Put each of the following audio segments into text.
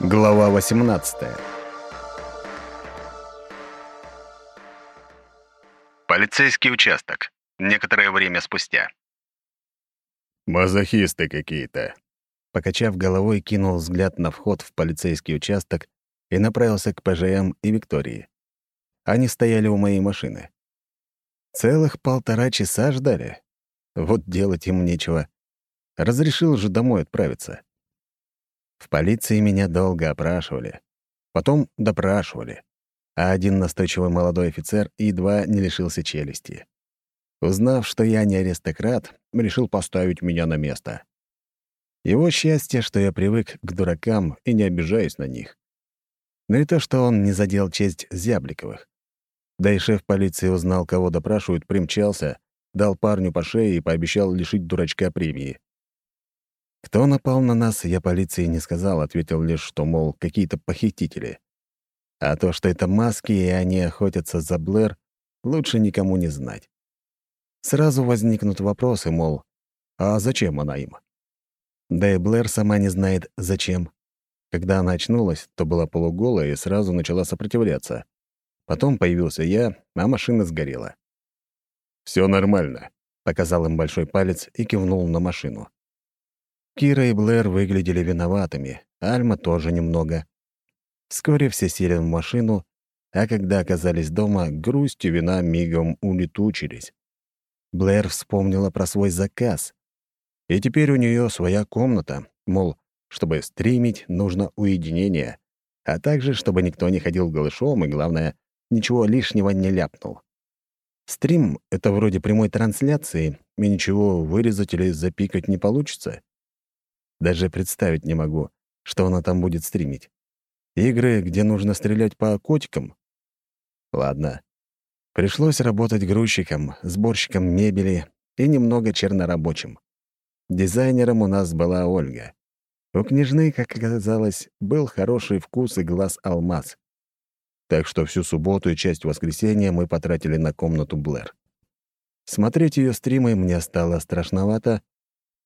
Глава 18 Полицейский участок. Некоторое время спустя. «Мазохисты какие-то», — покачав головой, кинул взгляд на вход в полицейский участок и направился к ПЖМ и Виктории. Они стояли у моей машины. Целых полтора часа ждали. Вот делать им нечего. Разрешил же домой отправиться. В полиции меня долго опрашивали. Потом допрашивали. А один настойчивый молодой офицер едва не лишился челюсти. Узнав, что я не аристократ, решил поставить меня на место. Его счастье, что я привык к дуракам и не обижаюсь на них. Но и то, что он не задел честь Зябликовых. Да и шеф полиции узнал, кого допрашивают, примчался, дал парню по шее и пообещал лишить дурачка премии. Кто напал на нас, я полиции не сказал, ответил лишь, что, мол, какие-то похитители. А то, что это маски, и они охотятся за Блэр, лучше никому не знать. Сразу возникнут вопросы, мол, а зачем она им? Да и Блэр сама не знает, зачем. Когда она очнулась, то была полуголая и сразу начала сопротивляться. Потом появился я, а машина сгорела. Все нормально», — показал им большой палец и кивнул на машину. Кира и Блэр выглядели виноватыми, Альма тоже немного. Вскоре все сели в машину, а когда оказались дома, грусть и вина мигом улетучились. Блэр вспомнила про свой заказ. И теперь у нее своя комната, мол, чтобы стримить, нужно уединение, а также, чтобы никто не ходил голышом и, главное, ничего лишнего не ляпнул. Стрим — это вроде прямой трансляции, и ничего вырезать или запикать не получится. Даже представить не могу, что она там будет стримить. Игры, где нужно стрелять по котикам? Ладно. Пришлось работать грузчиком, сборщиком мебели и немного чернорабочим. Дизайнером у нас была Ольга. У княжны, как оказалось, был хороший вкус и глаз алмаз. Так что всю субботу и часть воскресенья мы потратили на комнату Блэр. Смотреть ее стримы мне стало страшновато,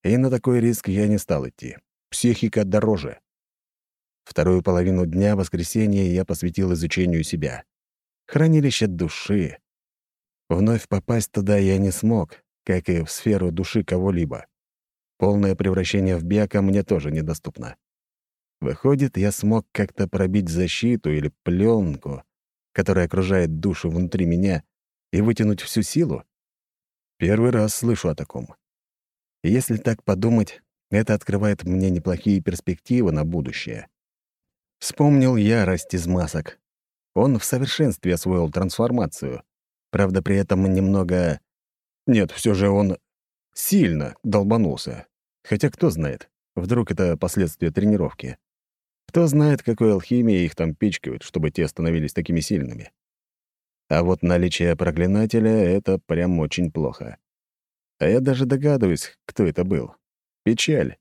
и на такой риск я не стал идти. Психика дороже. Вторую половину дня воскресенья я посвятил изучению себя. Хранилище души. Вновь попасть туда я не смог, как и в сферу души кого-либо. Полное превращение в биака мне тоже недоступно. Выходит, я смог как-то пробить защиту или пленку, которая окружает душу внутри меня, и вытянуть всю силу? Первый раз слышу о таком. Если так подумать, это открывает мне неплохие перспективы на будущее. Вспомнил ярость из масок. Он в совершенстве освоил трансформацию. Правда, при этом немного... Нет, все же он сильно долбанулся. Хотя кто знает, вдруг это последствия тренировки. Кто знает, какой алхимией их там пичкают, чтобы те становились такими сильными. А вот наличие проклинателя — это прям очень плохо. А я даже догадываюсь, кто это был. Печаль.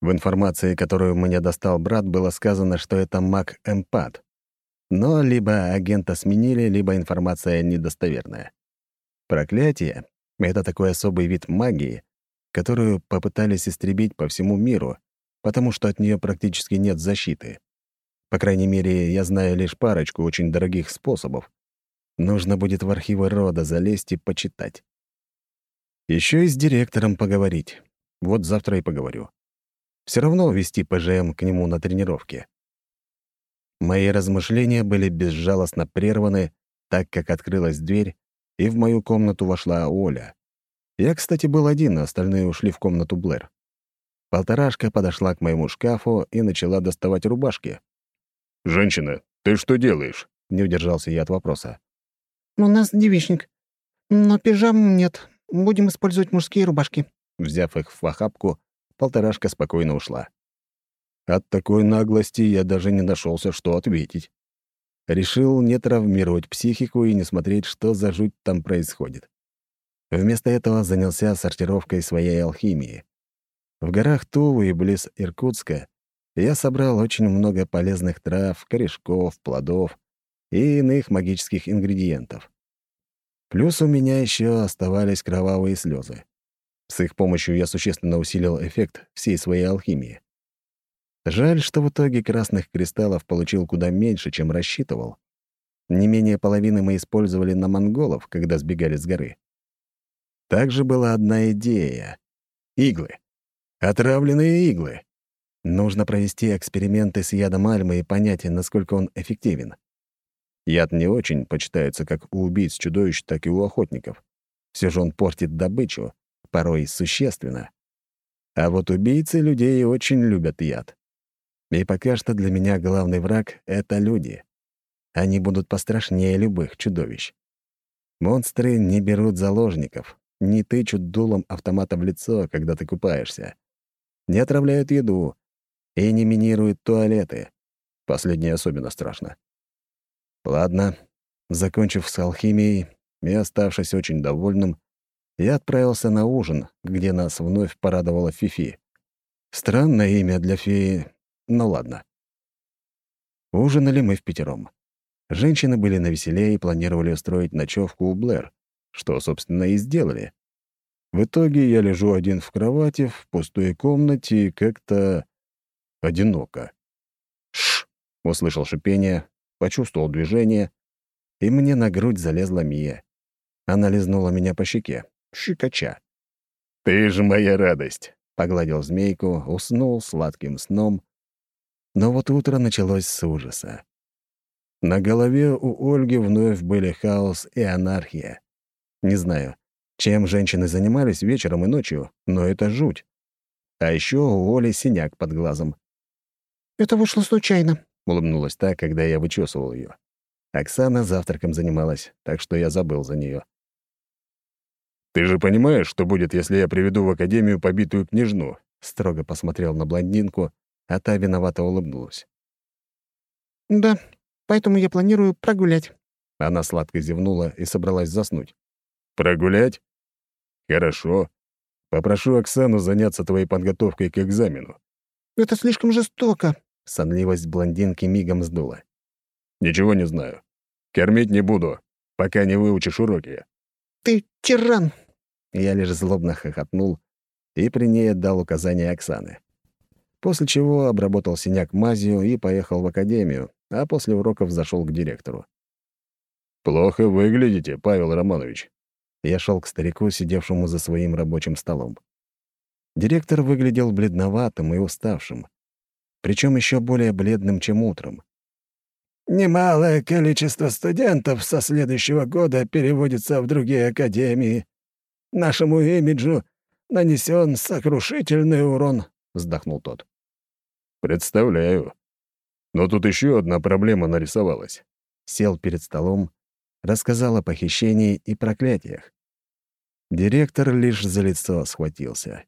В информации, которую мне достал брат, было сказано, что это маг-эмпат. Но либо агента сменили, либо информация недостоверная. Проклятие — это такой особый вид магии, которую попытались истребить по всему миру, потому что от нее практически нет защиты. По крайней мере, я знаю лишь парочку очень дорогих способов. Нужно будет в архивы рода залезть и почитать. Еще и с директором поговорить. Вот завтра и поговорю. Все равно вести ПЖМ к нему на тренировке. Мои размышления были безжалостно прерваны, так как открылась дверь, и в мою комнату вошла Оля. Я, кстати, был один, а остальные ушли в комнату Блэр. Полторашка подошла к моему шкафу и начала доставать рубашки. «Женщина, ты что делаешь?» — не удержался я от вопроса. «У нас девичник, но пижам нет. Будем использовать мужские рубашки». Взяв их в охапку, полторашка спокойно ушла. От такой наглости я даже не нашелся, что ответить. Решил не травмировать психику и не смотреть, что за жуть там происходит. Вместо этого занялся сортировкой своей алхимии. В горах Тувы и близ Иркутска я собрал очень много полезных трав, корешков, плодов и иных магических ингредиентов. Плюс у меня еще оставались кровавые слезы. С их помощью я существенно усилил эффект всей своей алхимии. Жаль, что в итоге красных кристаллов получил куда меньше, чем рассчитывал. Не менее половины мы использовали на монголов, когда сбегали с горы. Также была одна идея. Иглы. Отравленные иглы. Нужно провести эксперименты с ядом альмы и понять, насколько он эффективен. Яд не очень почитается как у убийц чудовищ, так и у охотников. Все же он портит добычу, порой существенно. А вот убийцы людей очень любят яд. И пока что для меня главный враг — это люди. Они будут пострашнее любых чудовищ. Монстры не берут заложников, не тычут дулом автомата в лицо, когда ты купаешься. Не отравляют еду и не минируют туалеты. Последнее особенно страшно. Ладно, закончив с алхимией и оставшись очень довольным, я отправился на ужин, где нас вновь порадовала Фифи. Странное имя для феи, но ладно. Ужинали мы в пятером. Женщины были навеселее и планировали устроить ночевку у Блэр, что, собственно, и сделали. В итоге я лежу один в кровати, в пустой комнате и как-то одиноко. «Ш!» — услышал шипение, почувствовал движение, и мне на грудь залезла Мия. Она лизнула меня по щеке, щекоча. «Ты же моя радость!» — погладил змейку, уснул сладким сном. Но вот утро началось с ужаса. На голове у Ольги вновь были хаос и анархия. Не знаю, чем женщины занимались вечером и ночью, но это жуть. А еще у Оли синяк под глазом. «Это вышло случайно», — улыбнулась та, когда я вычесывал ее. Оксана завтраком занималась, так что я забыл за нее. «Ты же понимаешь, что будет, если я приведу в академию побитую княжну?» Строго посмотрел на блондинку, а та виновато улыбнулась. «Да, поэтому я планирую прогулять». Она сладко зевнула и собралась заснуть. «Прогулять? Хорошо. Попрошу Оксану заняться твоей подготовкой к экзамену». «Это слишком жестоко». Сонливость блондинки мигом сдула. «Ничего не знаю. Кормить не буду, пока не выучишь уроки». «Ты тиран!» Я лишь злобно хохотнул и при ней отдал указания Оксаны. После чего обработал синяк мазью и поехал в академию, а после уроков зашел к директору. «Плохо выглядите, Павел Романович». Я шел к старику, сидевшему за своим рабочим столом. Директор выглядел бледноватым и уставшим, причем еще более бледным, чем утром. «Немалое количество студентов со следующего года переводится в другие академии. Нашему имиджу нанесен сокрушительный урон», — вздохнул тот. «Представляю. Но тут еще одна проблема нарисовалась». Сел перед столом, рассказал о похищении и проклятиях. Директор лишь за лицо схватился.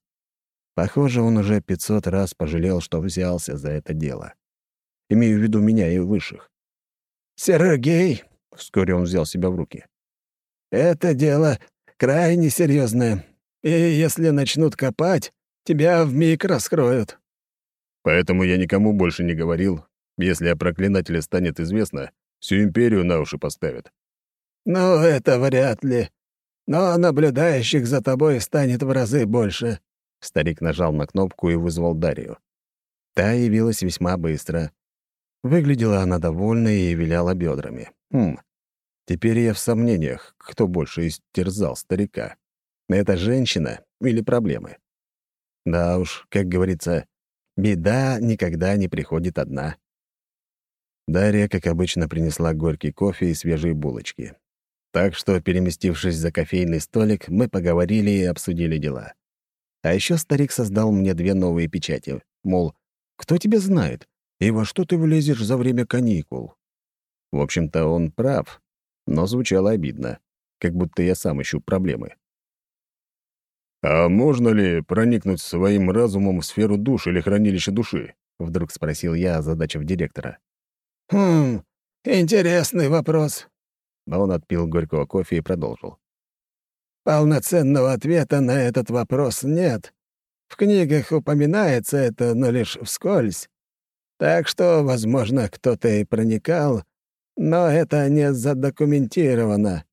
Похоже, он уже пятьсот раз пожалел, что взялся за это дело. Имею в виду меня и высших. «Сергей», — вскоре он взял себя в руки, — «это дело крайне серьезное, и если начнут копать, тебя вмиг раскроют». Поэтому я никому больше не говорил. Если о проклинателе станет известно, всю империю на уши поставят. «Ну, это вряд ли. Но наблюдающих за тобой станет в разы больше». Старик нажал на кнопку и вызвал Дарью. Та явилась весьма быстро. Выглядела она довольной и виляла бедрами. Хм, теперь я в сомнениях, кто больше истерзал старика. Это женщина или проблемы? Да уж, как говорится, беда никогда не приходит одна. Дарья, как обычно, принесла горький кофе и свежие булочки. Так что, переместившись за кофейный столик, мы поговорили и обсудили дела. А еще старик создал мне две новые печати. Мол, кто тебя знает? И во что ты влезешь за время каникул? В общем-то, он прав, но звучало обидно, как будто я сам ищу проблемы. «А можно ли проникнуть своим разумом в сферу душ или хранилище души?» — вдруг спросил я, озадачив директора. «Хм, интересный вопрос», но он отпил горького кофе и продолжил. «Полноценного ответа на этот вопрос нет. В книгах упоминается это, но лишь вскользь. Так что, возможно, кто-то и проникал, но это не задокументировано.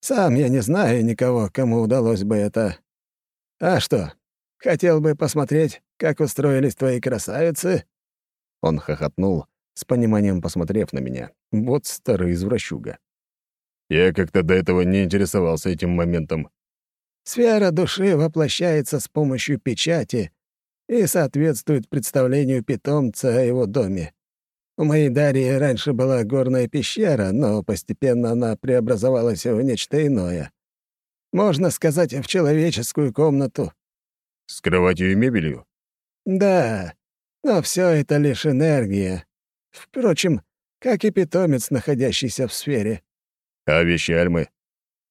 Сам я не знаю никого, кому удалось бы это. А что, Хотел бы посмотреть, как устроились твои красавицы?» Он хохотнул, с пониманием посмотрев на меня. Вот старый извращуга. Я как-то до этого не интересовался этим моментом. Сфера души воплощается с помощью печати и соответствует представлению питомца о его доме. У моей Дарьи раньше была горная пещера, но постепенно она преобразовалась в нечто иное. Можно сказать, в человеческую комнату. С кроватью и мебелью? Да, но все это лишь энергия. Впрочем, как и питомец, находящийся в сфере. А вещи Альмы?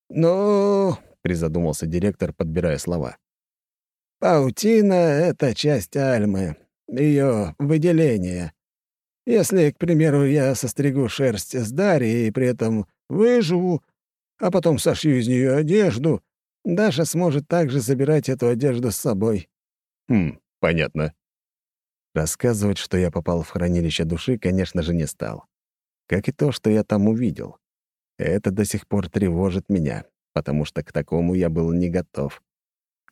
Ну, призадумался директор, подбирая слова. Паутина — это часть Альмы, ее выделение. Если, к примеру, я состригу шерсть с Дарьи и при этом выживу, а потом сошью из нее одежду, Даша сможет также забирать эту одежду с собой. Хм, понятно. Рассказывать, что я попал в хранилище души, конечно же, не стал. Как и то, что я там увидел. Это до сих пор тревожит меня, потому что к такому я был не готов.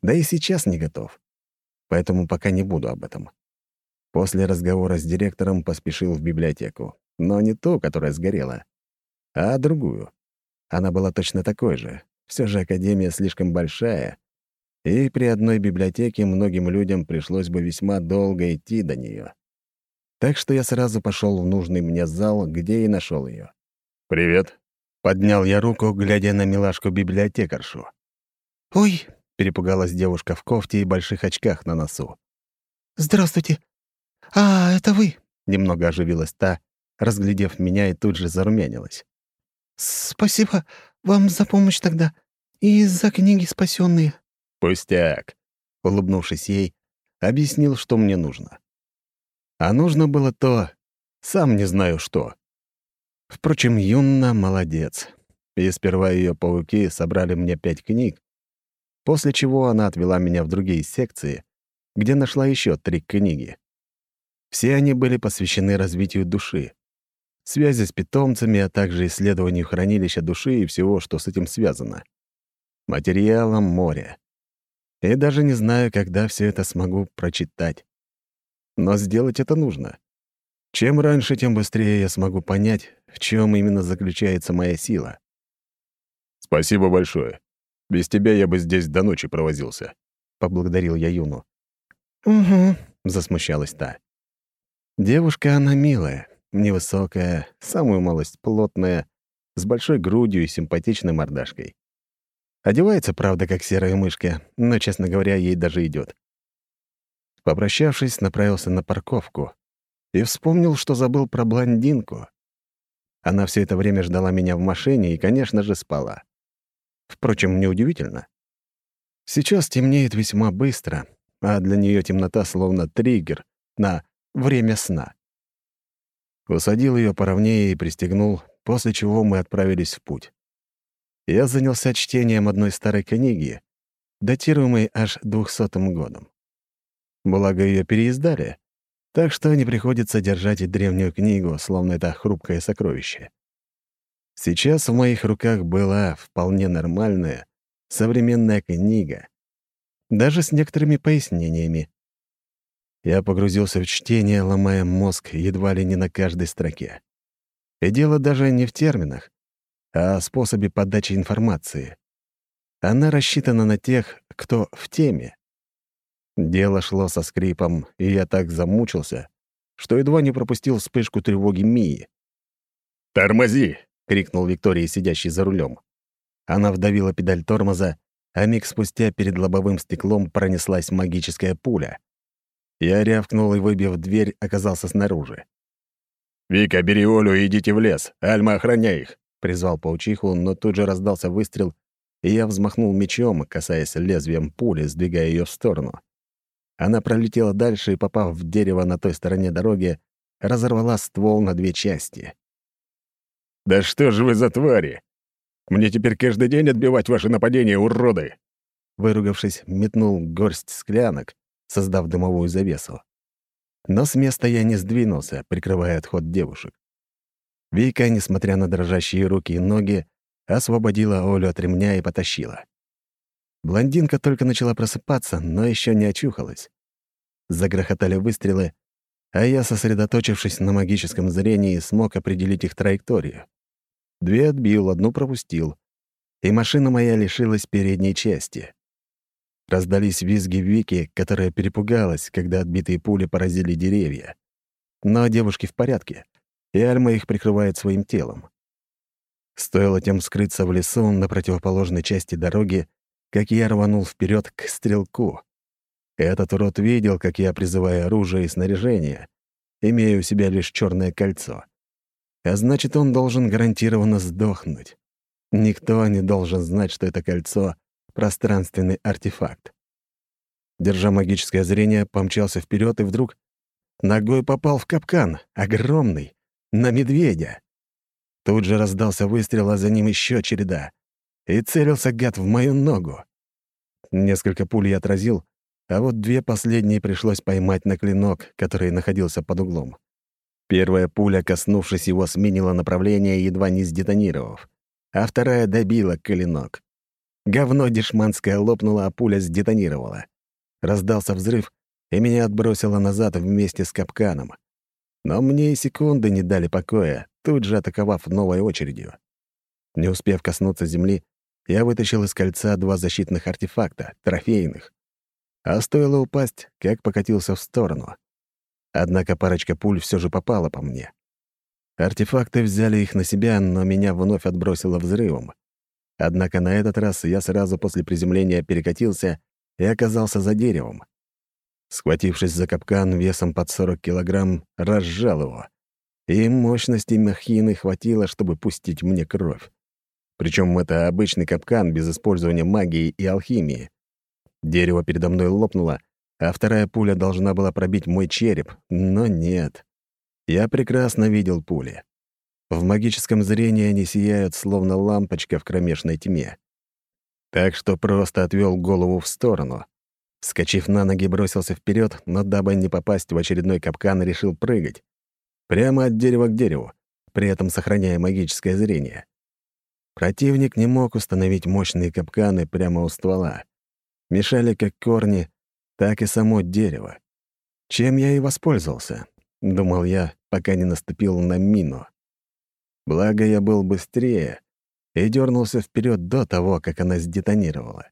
Да и сейчас не готов. Поэтому пока не буду об этом. После разговора с директором поспешил в библиотеку. Но не ту, которая сгорела, а другую. Она была точно такой же. Все же Академия слишком большая, и при одной библиотеке многим людям пришлось бы весьма долго идти до нее. Так что я сразу пошел в нужный мне зал, где и нашел ее. «Привет», — поднял я руку, глядя на милашку-библиотекаршу. «Ой!» — перепугалась девушка в кофте и больших очках на носу. «Здравствуйте! А, это вы?» — немного оживилась та, разглядев меня и тут же зарумянилась. «Спасибо вам за помощь тогда и за книги спасенные. «Пустяк», — улыбнувшись ей, объяснил, что мне нужно. А нужно было то, сам не знаю что. Впрочем, Юнна молодец. И сперва ее пауки собрали мне пять книг, после чего она отвела меня в другие секции, где нашла еще три книги. Все они были посвящены развитию души, связи с питомцами, а также исследованию хранилища души и всего, что с этим связано. Материалом море и даже не знаю, когда все это смогу прочитать. Но сделать это нужно. Чем раньше, тем быстрее я смогу понять, в чем именно заключается моя сила. «Спасибо большое. Без тебя я бы здесь до ночи провозился», — поблагодарил я Юну. «Угу», — засмущалась та. Девушка она милая, невысокая, самую малость плотная, с большой грудью и симпатичной мордашкой. Одевается, правда, как серая мышка, но, честно говоря, ей даже идет. Попрощавшись, направился на парковку и вспомнил, что забыл про блондинку. Она все это время ждала меня в машине и, конечно же, спала. Впрочем, неудивительно. Сейчас темнеет весьма быстро, а для нее темнота словно триггер на время сна. Усадил ее поровнее и пристегнул, после чего мы отправились в путь я занялся чтением одной старой книги, датируемой аж двухсотым годом. Благо, ее переиздали, так что не приходится держать и древнюю книгу, словно это хрупкое сокровище. Сейчас в моих руках была вполне нормальная, современная книга, даже с некоторыми пояснениями. Я погрузился в чтение, ломая мозг едва ли не на каждой строке. И дело даже не в терминах, а о способе подачи информации. Она рассчитана на тех, кто в теме. Дело шло со скрипом, и я так замучился, что едва не пропустил вспышку тревоги Мии. «Тормози!» — крикнул Виктория, сидящий за рулем. Она вдавила педаль тормоза, а миг спустя перед лобовым стеклом пронеслась магическая пуля. Я рявкнул и, выбив дверь, оказался снаружи. «Вика, бери Олю и идите в лес. Альма, охраняй их!» Призвал паучиху, но тут же раздался выстрел, и я взмахнул мечом, касаясь лезвием пули, сдвигая ее в сторону. Она пролетела дальше и, попав в дерево на той стороне дороги, разорвала ствол на две части. «Да что же вы за твари? Мне теперь каждый день отбивать ваши нападения, уроды!» Выругавшись, метнул горсть склянок, создав дымовую завесу. Но с места я не сдвинулся, прикрывая отход девушек. Вика, несмотря на дрожащие руки и ноги, освободила Олю от ремня и потащила. Блондинка только начала просыпаться, но еще не очухалась. Загрохотали выстрелы, а я, сосредоточившись на магическом зрении, смог определить их траекторию. Две отбил, одну пропустил, и машина моя лишилась передней части. Раздались визги Вики, которая перепугалась, когда отбитые пули поразили деревья. Но девушки в порядке, и Альма их прикрывает своим телом. Стоило тем скрыться в лесу на противоположной части дороги, как я рванул вперед к стрелку. Этот урод видел, как я призываю оружие и снаряжение, имея у себя лишь черное кольцо. А значит, он должен гарантированно сдохнуть. Никто не должен знать, что это кольцо пространственный артефакт. Держа магическое зрение, помчался вперед и вдруг ногой попал в капкан, огромный, на медведя. Тут же раздался выстрел, а за ним еще череда. И целился гад в мою ногу. Несколько пуль я отразил, а вот две последние пришлось поймать на клинок, который находился под углом. Первая пуля, коснувшись его, сменила направление, едва не сдетонировав, а вторая добила клинок. Говно дешманское лопнуло, а пуля сдетонировала. Раздался взрыв, и меня отбросило назад вместе с капканом. Но мне и секунды не дали покоя, тут же атаковав новой очередью. Не успев коснуться земли, я вытащил из кольца два защитных артефакта, трофейных. А стоило упасть, как покатился в сторону. Однако парочка пуль все же попала по мне. Артефакты взяли их на себя, но меня вновь отбросило взрывом. Однако на этот раз я сразу после приземления перекатился и оказался за деревом. Схватившись за капкан весом под 40 килограмм, разжал его. И мощности махины хватило, чтобы пустить мне кровь. Причем это обычный капкан без использования магии и алхимии. Дерево передо мной лопнуло, а вторая пуля должна была пробить мой череп, но нет. Я прекрасно видел пули. В магическом зрении они сияют, словно лампочка в кромешной тьме. Так что просто отвел голову в сторону. Вскочив на ноги, бросился вперед, но дабы не попасть в очередной капкан, решил прыгать. Прямо от дерева к дереву, при этом сохраняя магическое зрение. Противник не мог установить мощные капканы прямо у ствола. Мешали как корни, так и само дерево. Чем я и воспользовался, думал я, пока не наступил на мину. Благо, я был быстрее и дернулся вперед до того, как она сдетонировала.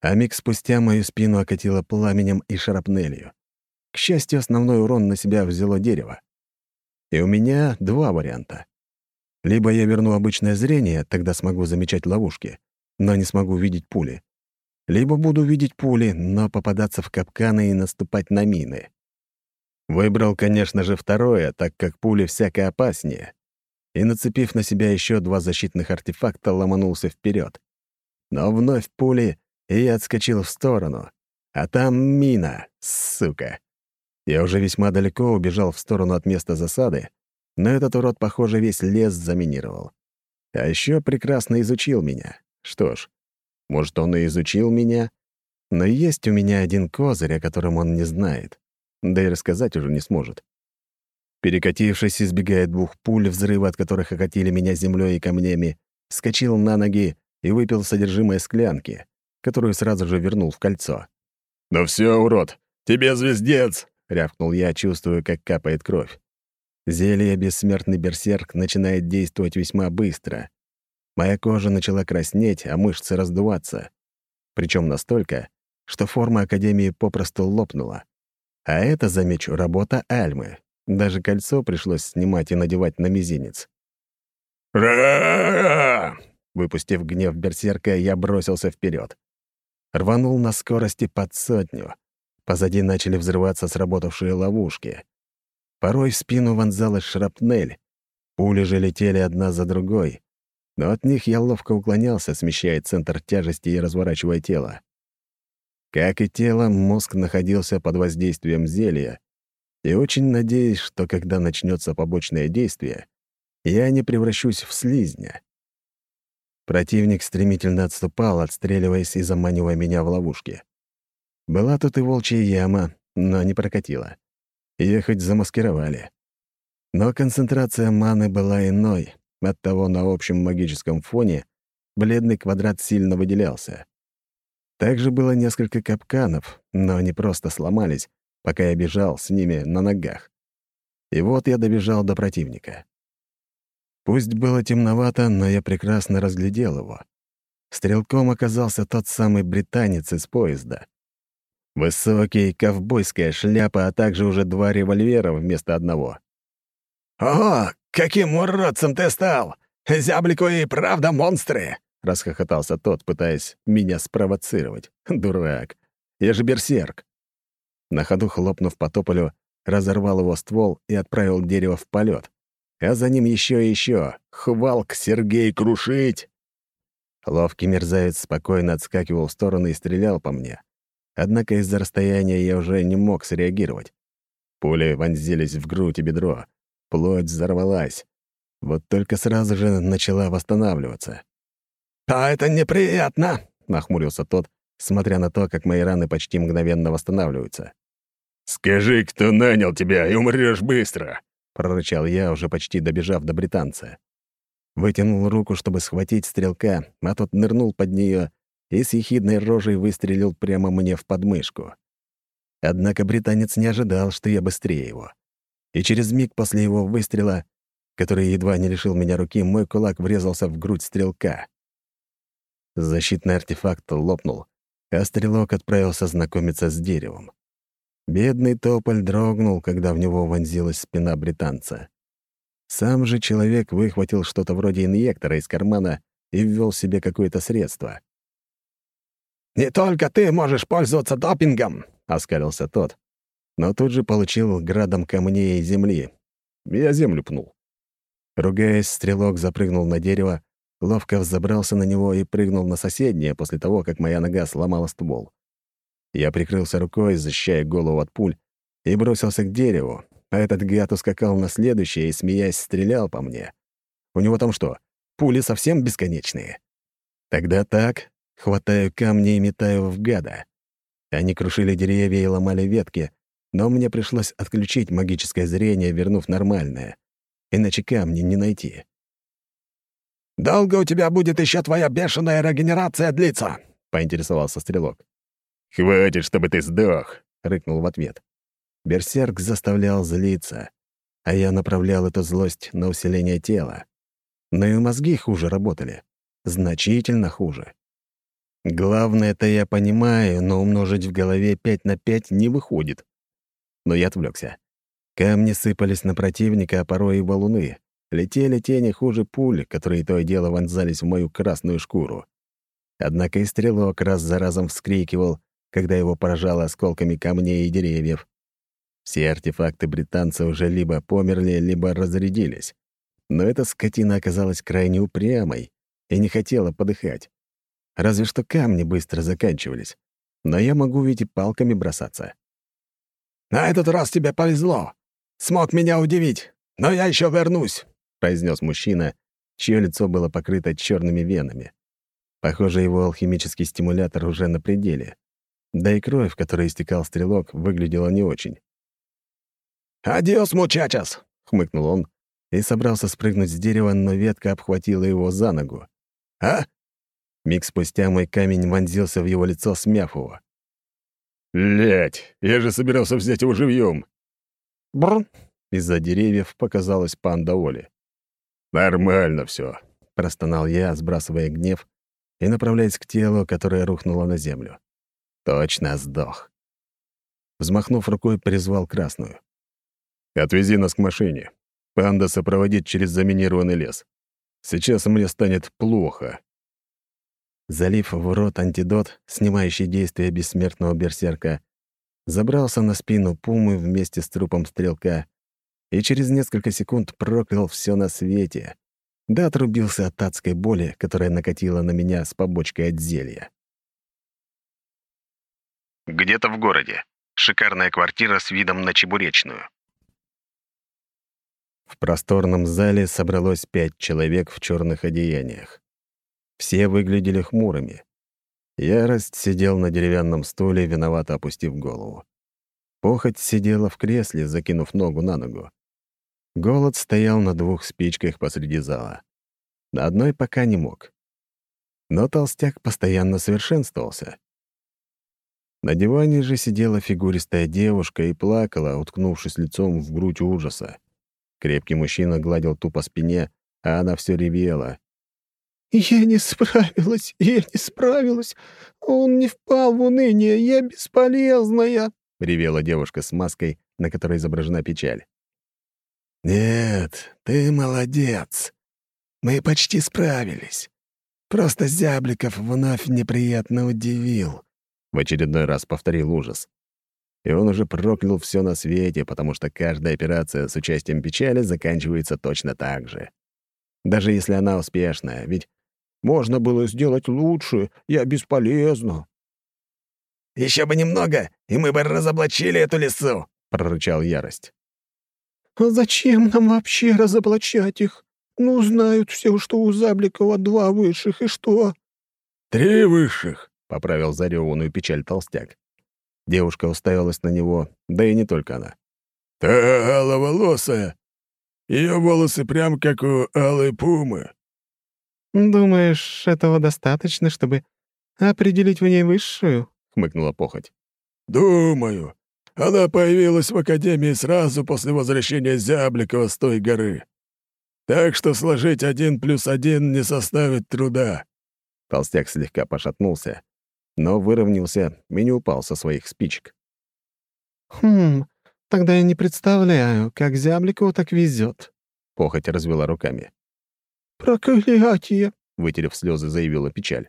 А миг спустя мою спину окатило пламенем и шарапнелью. К счастью, основной урон на себя взяло дерево. И у меня два варианта. Либо я верну обычное зрение, тогда смогу замечать ловушки, но не смогу видеть пули. Либо буду видеть пули, но попадаться в капканы и наступать на мины. Выбрал, конечно же, второе, так как пули всяко опаснее и, нацепив на себя еще два защитных артефакта, ломанулся вперед. Но вновь пули, и я отскочил в сторону. А там мина, сука. Я уже весьма далеко убежал в сторону от места засады, но этот урод, похоже, весь лес заминировал. А еще прекрасно изучил меня. Что ж, может, он и изучил меня, но есть у меня один козырь, о котором он не знает, да и рассказать уже не сможет. Перекатившись, избегая двух пуль, взрывы от которых окатили меня землей и камнями, вскочил на ноги и выпил содержимое склянки, которую сразу же вернул в кольцо. «Ну все, урод, тебе звездец!» — рявкнул я, чувствуя, как капает кровь. Зелье «Бессмертный берсерк» начинает действовать весьма быстро. Моя кожа начала краснеть, а мышцы раздуваться. Причем настолько, что форма Академии попросту лопнула. А это, замечу, работа Альмы, даже кольцо пришлось снимать и надевать на мизинец. Выпустив гнев берсерка, я бросился вперед. Рванул на скорости под сотню. Позади начали взрываться сработавшие ловушки. Порой в спину вонзалась шрапнель. Пули же летели одна за другой. Но от них я ловко уклонялся, смещая центр тяжести и разворачивая тело. Как и тело, мозг находился под воздействием зелья, и очень надеюсь, что когда начнется побочное действие, я не превращусь в слизня. Противник стремительно отступал, отстреливаясь и заманивая меня в ловушки. Была тут и волчья яма, но не прокатила. Ее хоть замаскировали. Но концентрация маны была иной, оттого на общем магическом фоне бледный квадрат сильно выделялся. Также было несколько капканов, но они просто сломались, пока я бежал с ними на ногах. И вот я добежал до противника. Пусть было темновато, но я прекрасно разглядел его. Стрелком оказался тот самый британец из поезда. Высокий, ковбойская шляпа, а также уже два револьвера вместо одного. «Ого, каким уродцем ты стал! Зяблику и правда монстры!» — расхохотался тот, пытаясь меня спровоцировать. Дурак. Я же берсерк. На ходу хлопнув по тополю, разорвал его ствол и отправил дерево в полет. А за ним еще и еще. Хвалк Сергей крушить! Ловкий мерзавец спокойно отскакивал в сторону и стрелял по мне. Однако из-за расстояния я уже не мог среагировать. Пули вонзились в грудь и бедро. Плоть взорвалась. Вот только сразу же начала восстанавливаться. «А это неприятно!» — нахмурился тот, смотря на то, как мои раны почти мгновенно восстанавливаются. «Скажи, кто нанял тебя, и умрешь быстро!» — прорычал я, уже почти добежав до британца. Вытянул руку, чтобы схватить стрелка, а тот нырнул под нее и с ехидной рожей выстрелил прямо мне в подмышку. Однако британец не ожидал, что я быстрее его. И через миг после его выстрела, который едва не лишил меня руки, мой кулак врезался в грудь стрелка. Защитный артефакт лопнул, а стрелок отправился знакомиться с деревом. Бедный тополь дрогнул, когда в него вонзилась спина британца. Сам же человек выхватил что-то вроде инъектора из кармана и ввел себе какое-то средство. «Не только ты можешь пользоваться допингом!» — оскалился тот. Но тут же получил градом камней и земли. Я землю пнул. Ругаясь, стрелок запрыгнул на дерево, ловко взобрался на него и прыгнул на соседнее после того, как моя нога сломала ствол. Я прикрылся рукой, защищая голову от пуль, и бросился к дереву, а этот гад ускакал на следующее и, смеясь, стрелял по мне. У него там что, пули совсем бесконечные? Тогда так, хватаю камни и метаю в гада. Они крушили деревья и ломали ветки, но мне пришлось отключить магическое зрение, вернув нормальное. Иначе камни не найти. «Долго у тебя будет еще твоя бешеная регенерация длиться?» — поинтересовался стрелок. «Хватит, чтобы ты сдох!» — рыкнул в ответ. Берсерк заставлял злиться, а я направлял эту злость на усиление тела. Но и мозги хуже работали. Значительно хуже. Главное-то я понимаю, но умножить в голове пять на пять не выходит. Но я отвлекся. Камни сыпались на противника, а порой и валуны. Летели тени хуже пуль, которые то и дело вонзались в мою красную шкуру. Однако и стрелок раз за разом вскрикивал, когда его поражало осколками камней и деревьев. Все артефакты британца уже либо померли, либо разрядились. Но эта скотина оказалась крайне упрямой и не хотела подыхать. Разве что камни быстро заканчивались. Но я могу ведь и палками бросаться. «На этот раз тебе повезло. Смог меня удивить. Но я еще вернусь», — произнес мужчина, чье лицо было покрыто черными венами. Похоже, его алхимический стимулятор уже на пределе. Да и кровь, которой истекал стрелок, выглядела не очень. «Адиос, мучачас!» — хмыкнул он и собрался спрыгнуть с дерева, но ветка обхватила его за ногу. «А?» Миг спустя мой камень вонзился в его лицо, смяв его. «Блядь, я же собирался взять его живьем. «Бррр!» — из-за деревьев показалась панда Оли. «Нормально все, простонал я, сбрасывая гнев и направляясь к телу, которое рухнуло на землю. Точно сдох. Взмахнув рукой, призвал красную. Отвези нас к машине. Панда сопроводит через заминированный лес. Сейчас мне станет плохо». Залив в рот антидот, снимающий действие бессмертного берсерка, забрался на спину пумы вместе с трупом стрелка и через несколько секунд проклял все на свете, да отрубился от адской боли, которая накатила на меня с побочкой от зелья. Где-то в городе. Шикарная квартира с видом на Чебуречную. В просторном зале собралось пять человек в черных одеяниях. Все выглядели хмурыми. Ярость сидел на деревянном стуле, виновато опустив голову. Похоть сидела в кресле, закинув ногу на ногу. Голод стоял на двух спичках посреди зала. На одной пока не мог. Но толстяк постоянно совершенствовался. На диване же сидела фигуристая девушка и плакала, уткнувшись лицом в грудь ужаса. Крепкий мужчина гладил тупо спине, а она все ревела. «Я не справилась, я не справилась. Он не впал в уныние, я бесполезная», — ревела девушка с маской, на которой изображена печаль. «Нет, ты молодец. Мы почти справились. Просто Зябликов вновь неприятно удивил», — в очередной раз повторил ужас. И он уже проклял все на свете, потому что каждая операция с участием печали заканчивается точно так же. Даже если она успешная, ведь можно было сделать лучше, я бесполезна. Еще бы немного, и мы бы разоблачили эту лесу!» — прорычал ярость. «А зачем нам вообще разоблачать их? Ну, знают все, что у Забликова два высших, и что?» «Три высших», — поправил зареванную печаль толстяк. Девушка уставилась на него, да и не только она. «Та аловолосая. Ее волосы прям как у алой пумы». «Думаешь, этого достаточно, чтобы определить в ней высшую?» — хмыкнула похоть. «Думаю. Она появилась в Академии сразу после возвращения Зябликова с той горы. Так что сложить один плюс один не составит труда». Толстяк слегка пошатнулся, но выровнялся и не упал со своих спичек. «Хм, тогда я не представляю, как Зябликову так везет. Похоть развела руками. «Проклятие!» — вытерев слезы, заявила печаль.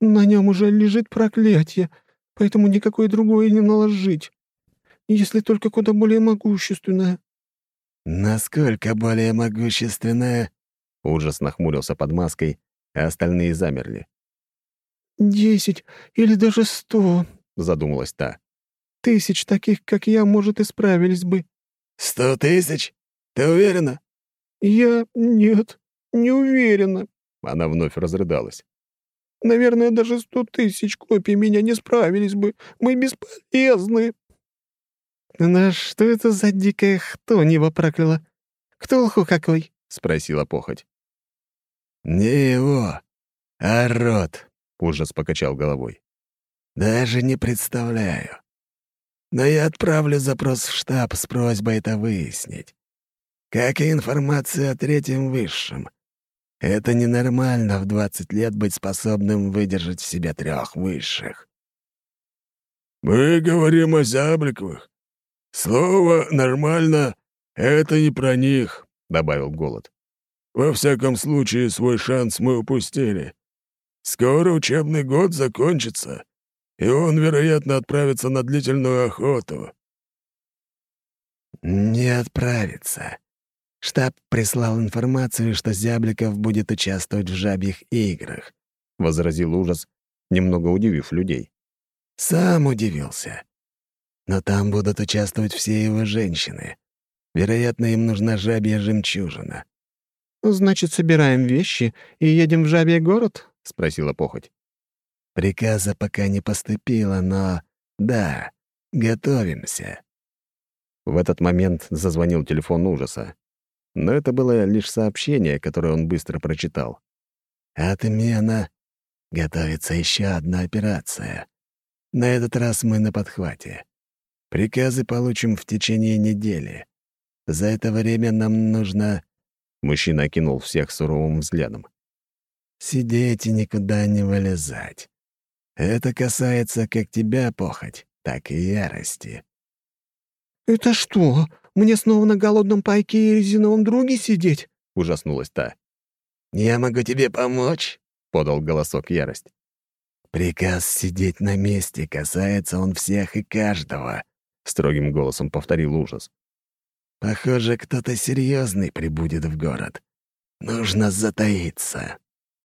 «На нем уже лежит проклятие, поэтому никакое другое не наложить если только куда более могущественная». «Насколько более могущественная?» Ужас нахмурился под маской, а остальные замерли. «Десять или даже сто», — задумалась та. «Тысяч таких, как я, может, и справились бы». «Сто тысяч? Ты уверена?» «Я... нет, не уверена». Она вновь разрыдалась. «Наверное, даже сто тысяч копий меня не справились бы. Мы бесполезны». «Да что это за дикая хтонь прокляла? Кто лху какой?» — спросила похоть. «Не его, а рот», — ужас покачал головой. «Даже не представляю. Но я отправлю запрос в штаб с просьбой это выяснить. Как и информация о третьем высшем. Это ненормально в 20 лет быть способным выдержать в себе трех высших». «Мы говорим о Зябликовых. «Слово «нормально» — это не про них», — добавил Голод. «Во всяком случае, свой шанс мы упустили. Скоро учебный год закончится, и он, вероятно, отправится на длительную охоту». «Не отправится. Штаб прислал информацию, что Зябликов будет участвовать в жабьих играх», — возразил ужас, немного удивив людей. «Сам удивился. Но там будут участвовать все его женщины. Вероятно, им нужна жабья жемчужина. «Значит, собираем вещи и едем в жабий город?» — спросила похоть. «Приказа пока не поступило, но... Да, готовимся». В этот момент зазвонил телефон ужаса. Но это было лишь сообщение, которое он быстро прочитал. «Отмена. Готовится еще одна операция. На этот раз мы на подхвате. Приказы получим в течение недели. За это время нам нужно...» Мужчина окинул всех суровым взглядом. «Сидеть и никуда не вылезать. Это касается как тебя, похоть, так и ярости». «Это что, мне снова на голодном пайке и резиновом друге сидеть?» — ужаснулась та. «Я могу тебе помочь», — подал голосок ярость. «Приказ сидеть на месте касается он всех и каждого», — строгим голосом повторил ужас. «Похоже, кто-то серьезный прибудет в город. Нужно затаиться».